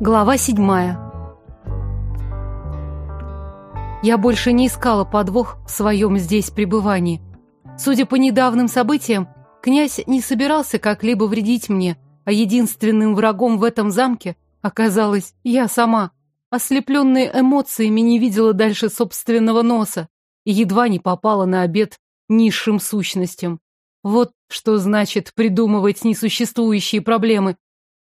Глава седьмая. Я больше не искала подвох в своем здесь пребывании. Судя по недавним событиям, князь не собирался как-либо вредить мне, а единственным врагом в этом замке оказалась я сама. Ослепленная эмоциями не видела дальше собственного носа и едва не попала на обед низшим сущностям. Вот что значит придумывать несуществующие проблемы.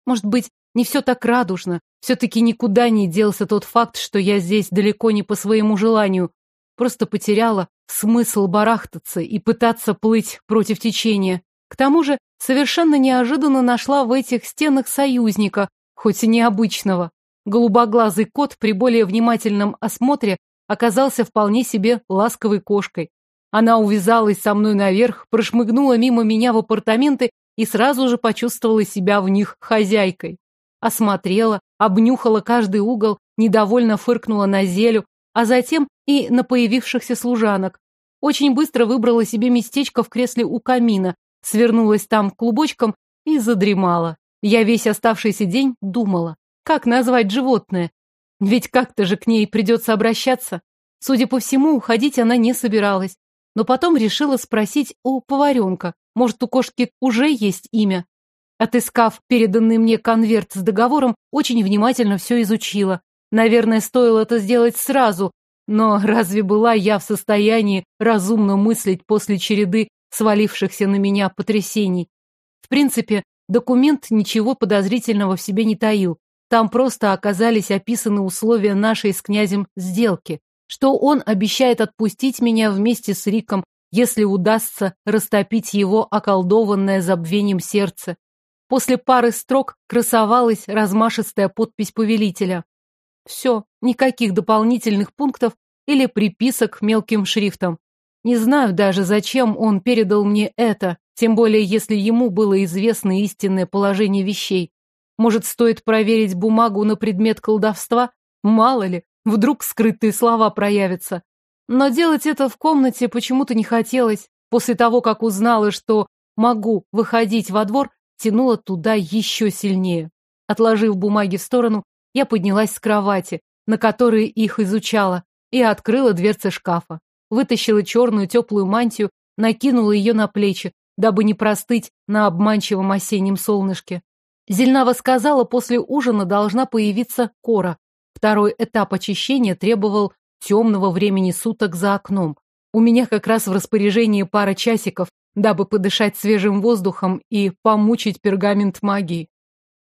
Может быть, не все так радужно. Все-таки никуда не делся тот факт, что я здесь далеко не по своему желанию. Просто потеряла смысл барахтаться и пытаться плыть против течения. К тому же совершенно неожиданно нашла в этих стенах союзника, хоть и необычного. Голубоглазый кот при более внимательном осмотре оказался вполне себе ласковой кошкой. Она увязалась со мной наверх, прошмыгнула мимо меня в апартаменты и сразу же почувствовала себя в них хозяйкой. Осмотрела, обнюхала каждый угол, недовольно фыркнула на зелю, а затем и на появившихся служанок. Очень быстро выбрала себе местечко в кресле у камина, свернулась там клубочком и задремала. Я весь оставшийся день думала, как назвать животное. Ведь как-то же к ней придется обращаться. Судя по всему, уходить она не собиралась но потом решила спросить у поваренка. Может, у кошки уже есть имя? Отыскав переданный мне конверт с договором, очень внимательно все изучила. Наверное, стоило это сделать сразу, но разве была я в состоянии разумно мыслить после череды свалившихся на меня потрясений? В принципе, документ ничего подозрительного в себе не таил. Там просто оказались описаны условия нашей с князем сделки что он обещает отпустить меня вместе с Риком, если удастся растопить его околдованное забвением сердце. После пары строк красовалась размашистая подпись повелителя. Все, никаких дополнительных пунктов или приписок мелким шрифтом. Не знаю даже, зачем он передал мне это, тем более если ему было известно истинное положение вещей. Может, стоит проверить бумагу на предмет колдовства? Мало ли, Вдруг скрытые слова проявятся. Но делать это в комнате почему-то не хотелось. После того, как узнала, что могу выходить во двор, тянула туда еще сильнее. Отложив бумаги в сторону, я поднялась с кровати, на которой их изучала, и открыла дверцы шкафа. Вытащила черную теплую мантию, накинула ее на плечи, дабы не простыть на обманчивом осеннем солнышке. Зельнава сказала, после ужина должна появиться Кора, Второй этап очищения требовал темного времени суток за окном. У меня как раз в распоряжении пара часиков, дабы подышать свежим воздухом и помучить пергамент магии.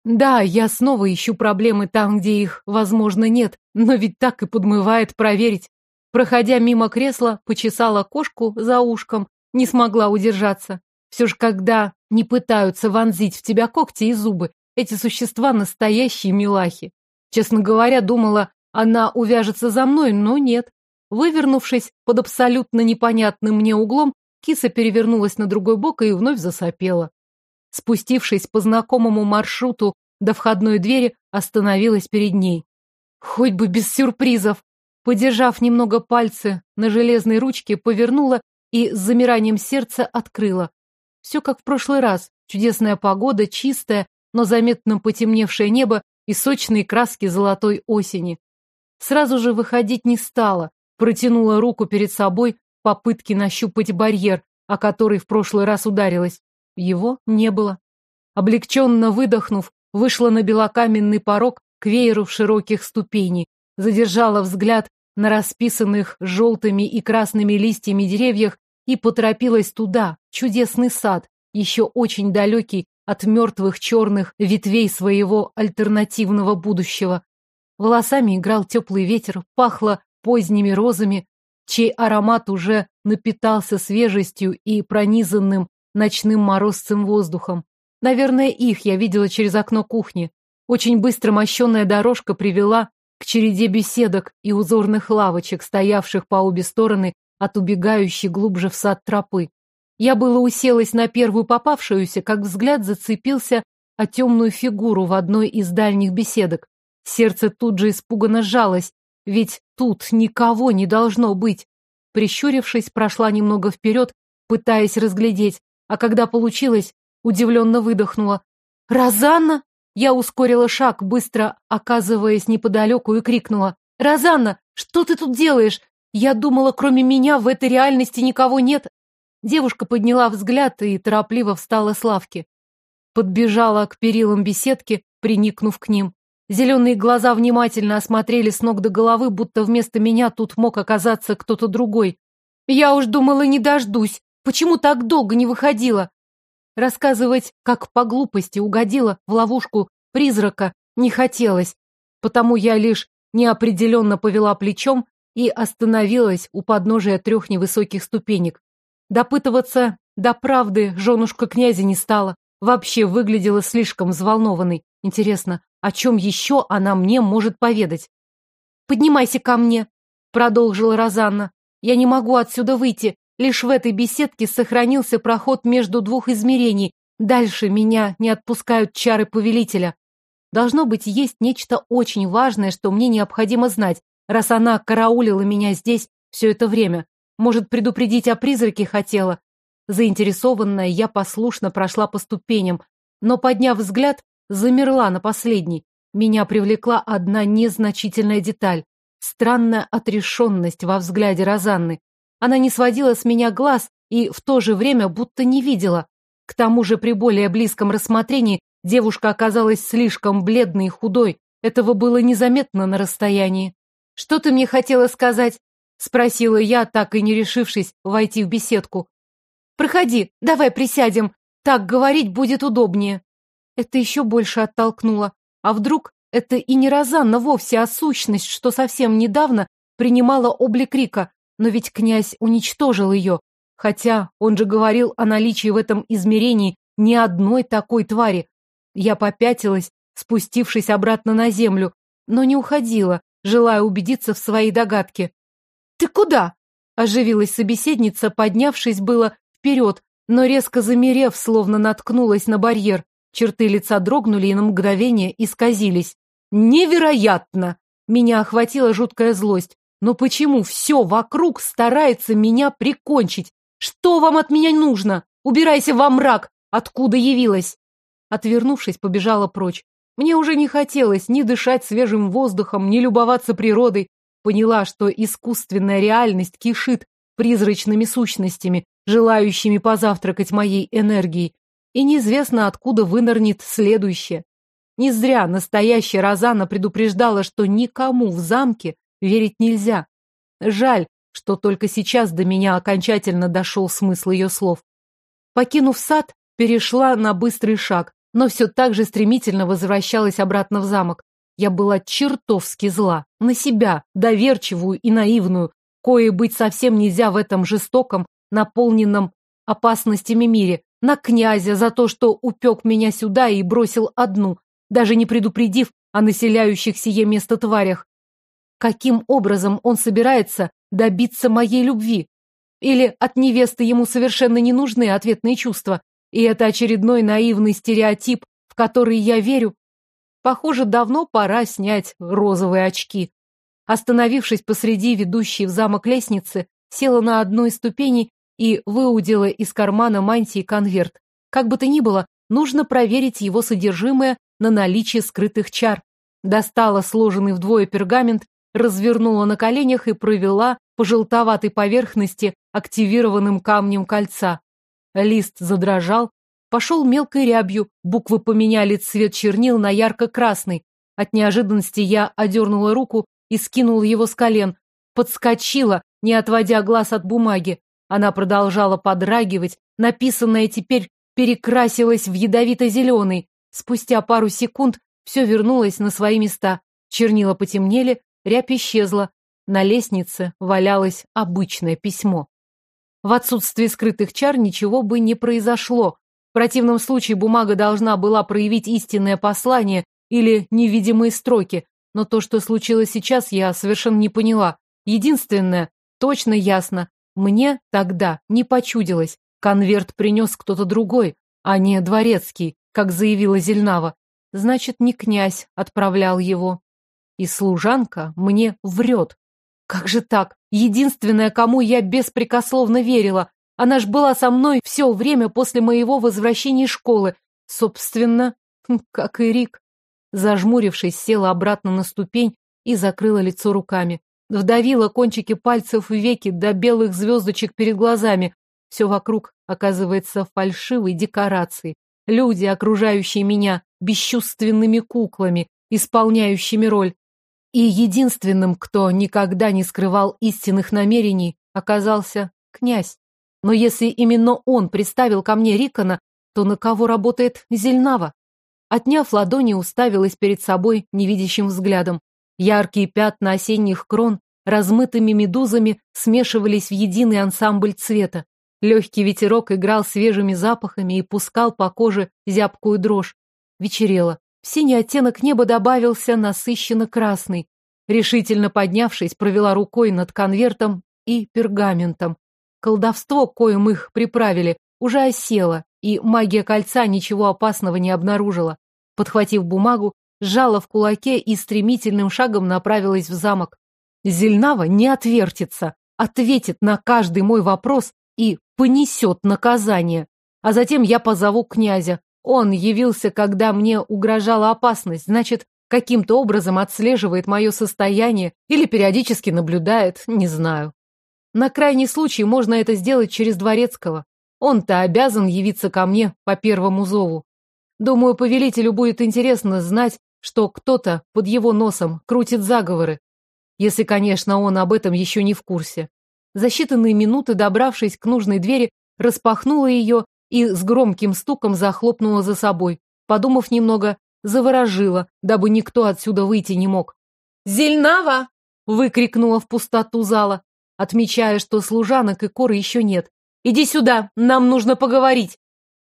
Да, я снова ищу проблемы там, где их, возможно, нет, но ведь так и подмывает проверить. Проходя мимо кресла, почесала кошку за ушком, не смогла удержаться. Все же, когда не пытаются вонзить в тебя когти и зубы, эти существа настоящие милахи. Честно говоря, думала, она увяжется за мной, но нет. Вывернувшись под абсолютно непонятным мне углом, киса перевернулась на другой бок и вновь засопела. Спустившись по знакомому маршруту до входной двери, остановилась перед ней. Хоть бы без сюрпризов. Подержав немного пальцы на железной ручке, повернула и с замиранием сердца открыла. Все как в прошлый раз. Чудесная погода, чистое, но заметно потемневшее небо и сочные краски золотой осени. Сразу же выходить не стала, протянула руку перед собой в попытке нащупать барьер, о который в прошлый раз ударилась. Его не было. Облегченно выдохнув, вышла на белокаменный порог к вееру широких ступеней, задержала взгляд на расписанных желтыми и красными листьями деревьях и поторопилась туда, чудесный сад, еще очень далекий от мертвых черных ветвей своего альтернативного будущего. Волосами играл теплый ветер, пахло поздними розами, чей аромат уже напитался свежестью и пронизанным ночным морозцем воздухом. Наверное, их я видела через окно кухни. Очень быстро мощенная дорожка привела к череде беседок и узорных лавочек, стоявших по обе стороны от убегающей глубже в сад тропы. Я было уселась на первую попавшуюся, как взгляд зацепился о темную фигуру в одной из дальних беседок. Сердце тут же испуганно сжалось, ведь тут никого не должно быть. Прищурившись, прошла немного вперед, пытаясь разглядеть, а когда получилось, удивленно выдохнула. «Розанна?» Я ускорила шаг, быстро оказываясь неподалеку, и крикнула. «Розанна, что ты тут делаешь? Я думала, кроме меня в этой реальности никого нет». Девушка подняла взгляд и торопливо встала с лавки. Подбежала к перилам беседки, приникнув к ним. Зеленые глаза внимательно осмотрели с ног до головы, будто вместо меня тут мог оказаться кто-то другой. Я уж думала, не дождусь. Почему так долго не выходила? Рассказывать, как по глупости угодила в ловушку призрака, не хотелось, потому я лишь неопределенно повела плечом и остановилась у подножия трех невысоких ступенек. Допытываться до правды женушка князя не стала. Вообще выглядела слишком взволнованной. Интересно, о чем еще она мне может поведать? «Поднимайся ко мне», — продолжила Розанна. «Я не могу отсюда выйти. Лишь в этой беседке сохранился проход между двух измерений. Дальше меня не отпускают чары повелителя. Должно быть, есть нечто очень важное, что мне необходимо знать, раз она караулила меня здесь все это время. Может, предупредить о призраке хотела. Заинтересованная, я послушно прошла по ступеням, но, подняв взгляд, замерла на последней. Меня привлекла одна незначительная деталь. Странная отрешенность во взгляде Розанны. Она не сводила с меня глаз и в то же время будто не видела. К тому же при более близком рассмотрении девушка оказалась слишком бледной и худой. Этого было незаметно на расстоянии. «Что ты мне хотела сказать?» — спросила я, так и не решившись войти в беседку. «Проходи, давай присядем. Так говорить будет удобнее». Это еще больше оттолкнуло. А вдруг это и не Розанна вовсе, а сущность, что совсем недавно принимала облик Рика, но ведь князь уничтожил ее, хотя он же говорил о наличии в этом измерении ни одной такой твари. Я попятилась, спустившись обратно на землю, но не уходила, желая убедиться в своей догадке. «Ты куда?» — оживилась собеседница, поднявшись было вперед, но резко замерев, словно наткнулась на барьер. Черты лица дрогнули и на мгновение исказились. «Невероятно!» Меня охватила жуткая злость. Но почему все вокруг старается меня прикончить? Что вам от меня нужно? Убирайся во мрак! Откуда явилась? Отвернувшись, побежала прочь. Мне уже не хотелось ни дышать свежим воздухом, ни любоваться природой. Поняла, что искусственная реальность кишит призрачными сущностями, желающими позавтракать моей энергией. И неизвестно, откуда вынырнет следующее. Не зря настоящая Розана предупреждала, что никому в замке верить нельзя. Жаль, что только сейчас до меня окончательно дошел смысл ее слов. Покинув сад, перешла на быстрый шаг, но все так же стремительно возвращалась обратно в замок. Я была чертовски зла. На себя, доверчивую и наивную, кое быть совсем нельзя в этом жестоком, наполненном опасностями мире, на князя за то, что упек меня сюда и бросил одну, даже не предупредив о населяющих сие место тварях. Каким образом он собирается добиться моей любви? Или от невесты ему совершенно не нужны ответные чувства? И это очередной наивный стереотип, в который я верю? Похоже, давно пора снять розовые очки. Остановившись посреди ведущей в замок лестницы, села на одной ступени и выудила из кармана мантии конверт. Как бы то ни было, нужно проверить его содержимое на наличие скрытых чар. Достала сложенный вдвое пергамент развернула на коленях и провела по желтоватой поверхности активированным камнем кольца. Лист задрожал, пошел мелкой рябью, буквы поменяли цвет чернил на ярко-красный. От неожиданности я одернула руку и скинула его с колен, подскочила, не отводя глаз от бумаги. Она продолжала подрагивать, написанное теперь перекрасилось в ядовито-зеленый. Спустя пару секунд все вернулось на свои места. Чернила потемнели, Рябь исчезла. На лестнице валялось обычное письмо. В отсутствии скрытых чар ничего бы не произошло. В противном случае бумага должна была проявить истинное послание или невидимые строки. Но то, что случилось сейчас, я совершенно не поняла. Единственное, точно ясно, мне тогда не почудилось. Конверт принес кто-то другой, а не дворецкий, как заявила Зельнава. Значит, не князь отправлял его. И служанка мне врет. Как же так? Единственная, кому я беспрекословно верила. Она ж была со мной все время после моего возвращения из школы. Собственно, как и Рик. зажмурившись, села обратно на ступень и закрыла лицо руками. Вдавила кончики пальцев в веки до белых звездочек перед глазами. Все вокруг оказывается фальшивой декорацией. Люди, окружающие меня, бесчувственными куклами, исполняющими роль. И единственным, кто никогда не скрывал истинных намерений, оказался князь. Но если именно он приставил ко мне Рикона, то на кого работает Зельнава? Отняв ладони, уставилась перед собой невидящим взглядом. Яркие пятна осенних крон размытыми медузами смешивались в единый ансамбль цвета. Легкий ветерок играл свежими запахами и пускал по коже зябкую дрожь. Вечерело. В синий оттенок неба добавился насыщенно красный. Решительно поднявшись, провела рукой над конвертом и пергаментом. Колдовство, коим их приправили, уже осело, и магия кольца ничего опасного не обнаружила. Подхватив бумагу, сжала в кулаке и стремительным шагом направилась в замок. Зельнава не отвертится, ответит на каждый мой вопрос и понесет наказание. А затем я позову князя. Он явился, когда мне угрожала опасность, значит, каким-то образом отслеживает мое состояние или периодически наблюдает, не знаю. На крайний случай можно это сделать через Дворецкого. Он-то обязан явиться ко мне по первому зову. Думаю, повелителю будет интересно знать, что кто-то под его носом крутит заговоры. Если, конечно, он об этом еще не в курсе. За считанные минуты, добравшись к нужной двери, распахнула ее и с громким стуком захлопнула за собой. Подумав немного, заворожила, дабы никто отсюда выйти не мог. «Зельнава!» — выкрикнула в пустоту зала, отмечая, что служанок и коры еще нет. «Иди сюда, нам нужно поговорить!»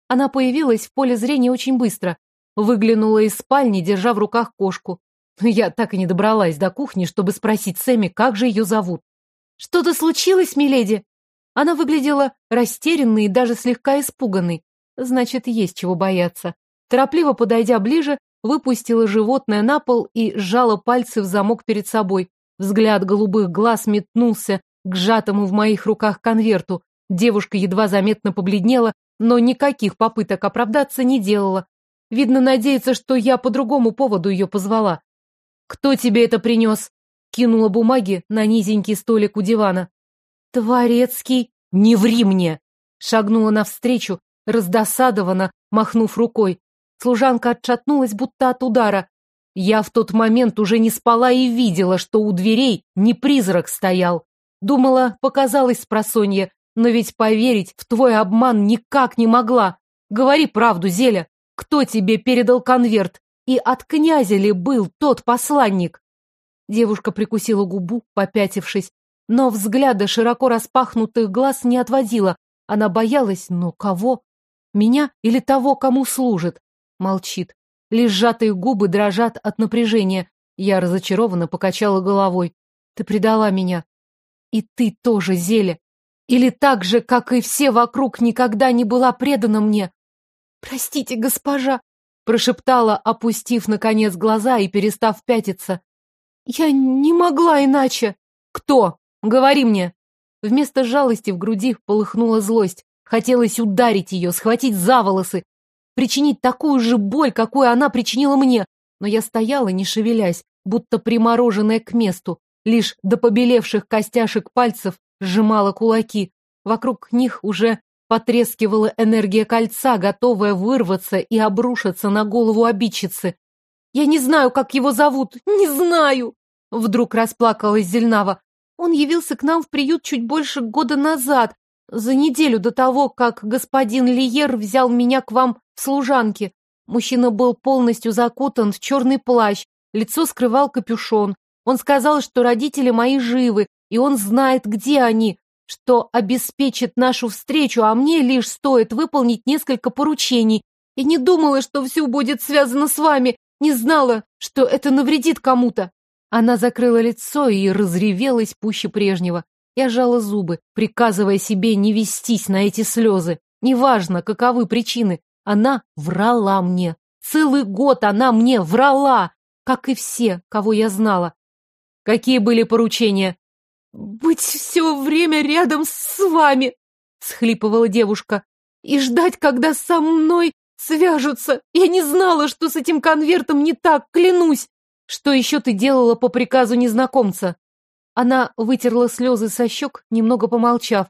Она появилась в поле зрения очень быстро. Выглянула из спальни, держа в руках кошку. Я так и не добралась до кухни, чтобы спросить Сэмми, как же ее зовут. «Что-то случилось, миледи?» Она выглядела растерянной и даже слегка испуганной. Значит, есть чего бояться. Торопливо подойдя ближе, выпустила животное на пол и сжала пальцы в замок перед собой. Взгляд голубых глаз метнулся к сжатому в моих руках конверту. Девушка едва заметно побледнела, но никаких попыток оправдаться не делала. Видно, надеется, что я по другому поводу ее позвала. «Кто тебе это принес?» Кинула бумаги на низенький столик у дивана. «Творецкий, не ври мне!» Шагнула навстречу, раздосадованно, махнув рукой. Служанка отшатнулась, будто от удара. Я в тот момент уже не спала и видела, что у дверей не призрак стоял. Думала, показалось спросонье, но ведь поверить в твой обман никак не могла. Говори правду, Зеля. Кто тебе передал конверт? И от князя ли был тот посланник? Девушка прикусила губу, попятившись, но взгляда широко распахнутых глаз не отводила. Она боялась, но кого? Меня или того, кому служит? Молчит. Лишь сжатые губы дрожат от напряжения. Я разочарованно покачала головой. Ты предала меня. И ты тоже, Зеля. Или так же, как и все вокруг, никогда не была предана мне? Простите, госпожа, прошептала, опустив, наконец, глаза и перестав пятиться. Я не могла иначе. Кто? Говори мне. Вместо жалости в груди полыхнула злость. Хотелось ударить ее, схватить за волосы, причинить такую же боль, какую она причинила мне. Но я стояла, не шевелясь, будто примороженная к месту, лишь до побелевших костяшек пальцев сжимала кулаки. Вокруг них уже потрескивала энергия кольца, готовая вырваться и обрушиться на голову обидчицы. «Я не знаю, как его зовут, не знаю!» Вдруг расплакалась Зельнава. «Он явился к нам в приют чуть больше года назад, за неделю до того, как господин Лиер взял меня к вам в служанки. Мужчина был полностью закутан в черный плащ, лицо скрывал капюшон. Он сказал, что родители мои живы, и он знает, где они, что обеспечит нашу встречу, а мне лишь стоит выполнить несколько поручений. И не думала, что все будет связано с вами, не знала, что это навредит кому-то. Она закрыла лицо и разревелась пуще прежнего. Я сжала зубы, приказывая себе не вестись на эти слезы. Неважно, каковы причины, она врала мне. Целый год она мне врала, как и все, кого я знала. Какие были поручения? «Быть все время рядом с вами», — схлипывала девушка, «и ждать, когда со мной свяжутся. Я не знала, что с этим конвертом не так, клянусь. Что еще ты делала по приказу незнакомца? Она вытерла слезы со щек, немного помолчав.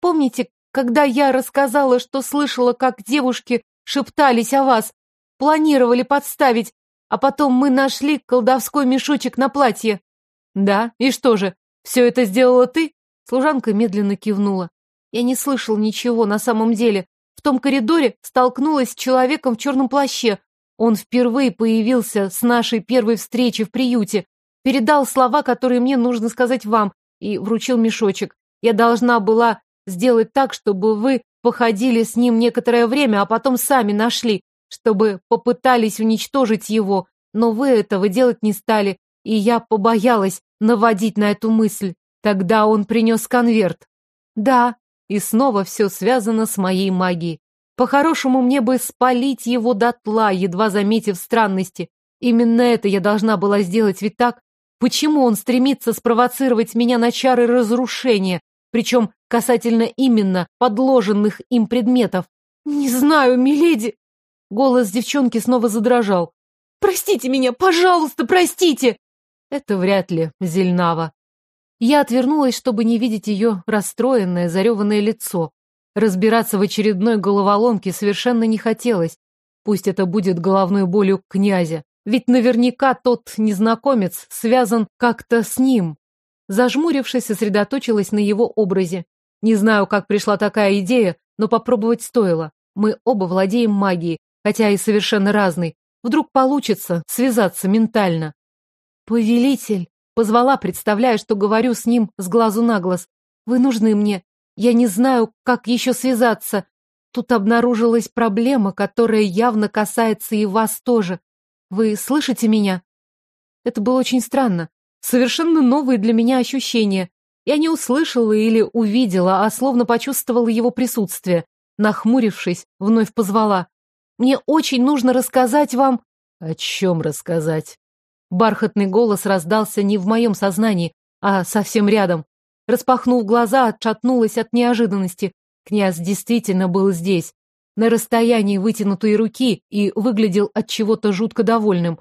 Помните, когда я рассказала, что слышала, как девушки шептались о вас, планировали подставить, а потом мы нашли колдовской мешочек на платье? Да, и что же, все это сделала ты? Служанка медленно кивнула. Я не слышал ничего на самом деле. В том коридоре столкнулась с человеком в черном плаще. Он впервые появился с нашей первой встречи в приюте. Передал слова, которые мне нужно сказать вам, и вручил мешочек. Я должна была сделать так, чтобы вы походили с ним некоторое время, а потом сами нашли, чтобы попытались уничтожить его, но вы этого делать не стали, и я побоялась наводить на эту мысль. Тогда он принес конверт. Да, и снова все связано с моей магией. По-хорошему, мне бы спалить его дотла, едва заметив странности. Именно это я должна была сделать, ведь так? Почему он стремится спровоцировать меня на чары разрушения, причем касательно именно подложенных им предметов? Не знаю, миледи. Голос девчонки снова задрожал. Простите меня, пожалуйста, простите. Это вряд ли, Зельнава. Я отвернулась, чтобы не видеть ее расстроенное, зареванное лицо. Разбираться в очередной головоломке совершенно не хотелось. Пусть это будет головной болью князя. Ведь наверняка тот незнакомец связан как-то с ним. Зажмурившись, сосредоточилась на его образе. Не знаю, как пришла такая идея, но попробовать стоило. Мы оба владеем магией, хотя и совершенно разной. Вдруг получится связаться ментально. «Повелитель!» Позвала, представляя, что говорю с ним с глазу на глаз. «Вы нужны мне. Я не знаю, как еще связаться. Тут обнаружилась проблема, которая явно касается и вас тоже. Вы слышите меня?» Это было очень странно. Совершенно новые для меня ощущения. Я не услышала или увидела, а словно почувствовала его присутствие. Нахмурившись, вновь позвала. «Мне очень нужно рассказать вам...» «О чем рассказать?» Бархатный голос раздался не в моем сознании, а совсем рядом. Распахнув глаза, отшатнулась от неожиданности. Князь действительно был здесь, на расстоянии вытянутой руки и выглядел от чего-то жутко довольным.